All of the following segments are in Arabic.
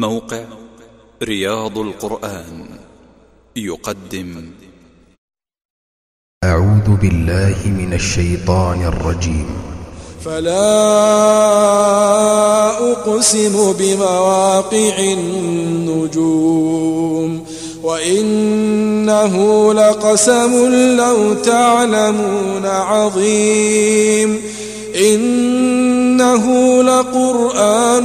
موقع رياض القرآن يقدم. أعوذ بالله من الشيطان الرجيم. فلا أقسم بمواقع النجوم وإنه لقسم لو تعلمون عظيم. إنه لقرآن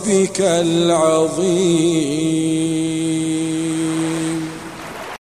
ربك العظيم.